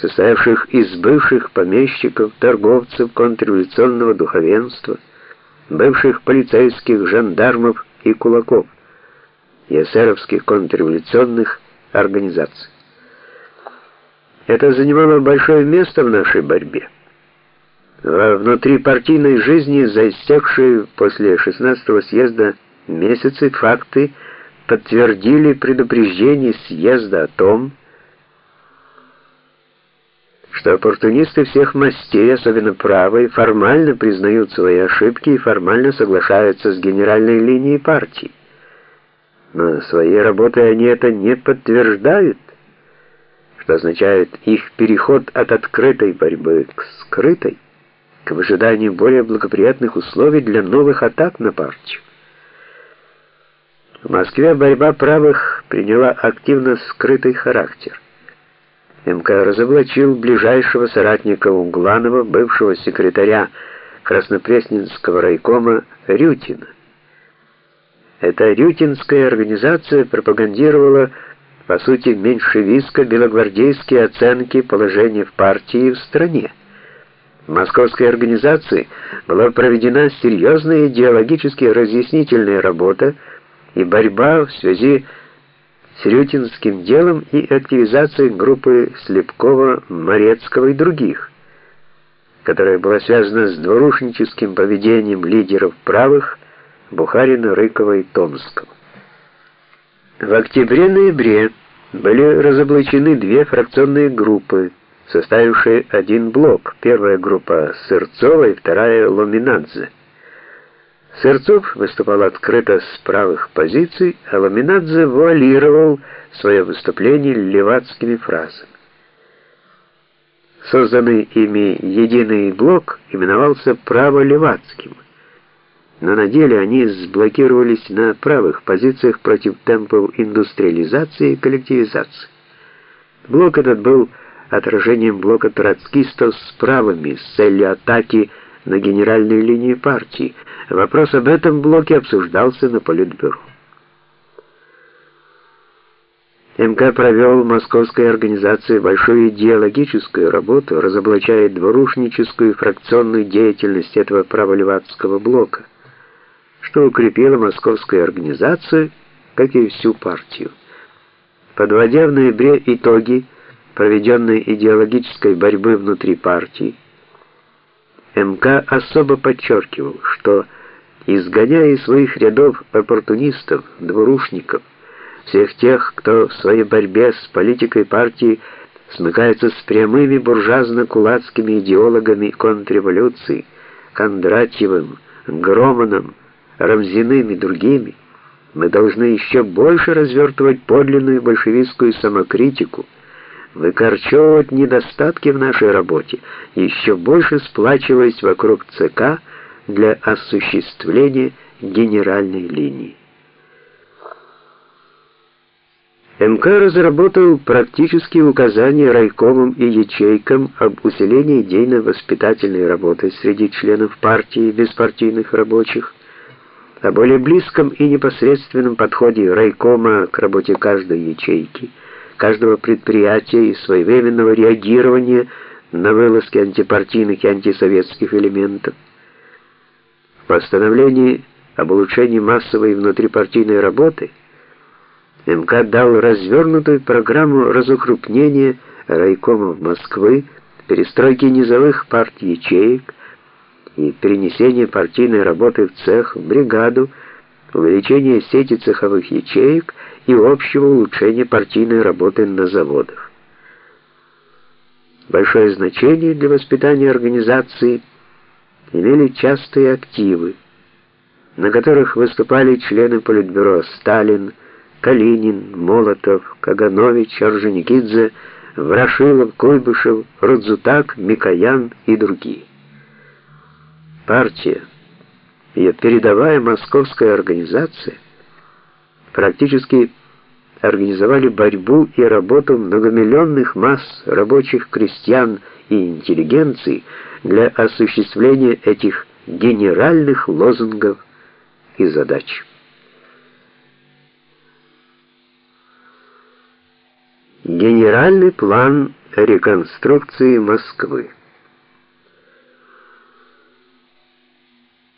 состоявших из бывших помещиков, торговцев, контрреволюционного духовенства, бывших полицейских, жандармов и кулаков, и эсеровских контрреволюционных организаций. Это занимало большое место в нашей борьбе. Во внутрипартийной жизни за истекшие после 16-го съезда месяцы факты подтвердили предупреждение съезда о том, что оппортунисты всех мастей, особенно правые, формально признают свои ошибки и формально соглашаются с генеральной линией партии. Но своей работой они это не подтверждают, что означает их переход от открытой борьбы к скрытой, к выжиданию более благоприятных условий для новых атак на партию. В Москве борьба правых приняла активно скрытый характер. МК разоблачил ближайшего соратника Угланова, бывшего секретаря Краснопресненского райкома Рютина. Эта рютинская организация пропагандировала, по сути, меньшевистско-белогвардейские оценки положения в партии и в стране. В московской организации была проведена серьезная идеологически разъяснительная работа и борьба в связи с Сирютинским делом и активизацией группы Слепкова, Морецкого и других, которая была связана с двурушническим поведением лидеров правых Бухарина, Рыкова и Томского. В октябре-ноябре были разоблачены две фракционные группы, составившие один блок. Первая группа Сырцова и вторая Ломинадзе. Сырцов выступал открыто с правых позиций, а Ламинадзе вуалировал свое выступление левацкими фразами. Созданный ими единый блок именовался право-левацким, но на деле они сблокировались на правых позициях против темпов индустриализации и коллективизации. Блок этот был отражением блока троцкистов с правыми с целью атаки на генеральной линии партии. Вопрос об этом блоке обсуждался на Политбюро. МК провел в московской организации большую идеологическую работу, разоблачая двурушническую фракционную деятельность этого праволеватского блока, что укрепило московскую организацию, как и всю партию. Подводя в ноябре итоги проведенной идеологической борьбы внутри партии, МК особо подчеркивал, что изгоняя из своих рядов оппортунистов, двурушников, всех тех, кто в своей борьбе с политикой партии смыкается с прямыми буржуазно-кулацкими идеологами контрреволюции, Кондратьевым, Громаном, Рамзиным и другими, мы должны еще больше развертывать подлинную большевистскую самокритику, выкорчевывать недостатки в нашей работе, еще больше сплачиваясь вокруг ЦК для осуществления генеральной линии. МК разработал практические указания райкомам и ячейкам об усилении идейно-воспитательной работы среди членов партии и беспартийных рабочих, о более близком и непосредственном подходе райкома к работе каждой ячейки – каждого предприятия и своевременного реагирования на вылазки антипартийных и антисоветских элементов. В постановлении об улучшении массовой внутрипартийной работы МК дал развернутую программу разукрупнения райкомов Москвы, перестройки низовых партий ячеек и перенесения партийной работы в цех, в бригаду, увеличение сети цеховых ячеек и общего улучшения партийной работы на заводах. Большое значение для воспитания организации имели частые активы, на которых выступали члены Политбюро Сталин, Калинин, Молотов, Каганович, Орджоникидзе, Ворошилов, Куйбышев, Рудзутак, Микоян и другие. Партия, ее передовая московская организация практически организовали борьбу и работу многомиллионных масс рабочих, крестьян и интеллигенции для осуществления этих генеральных лозунгов и задач. Генеральный план реконструкции Москвы.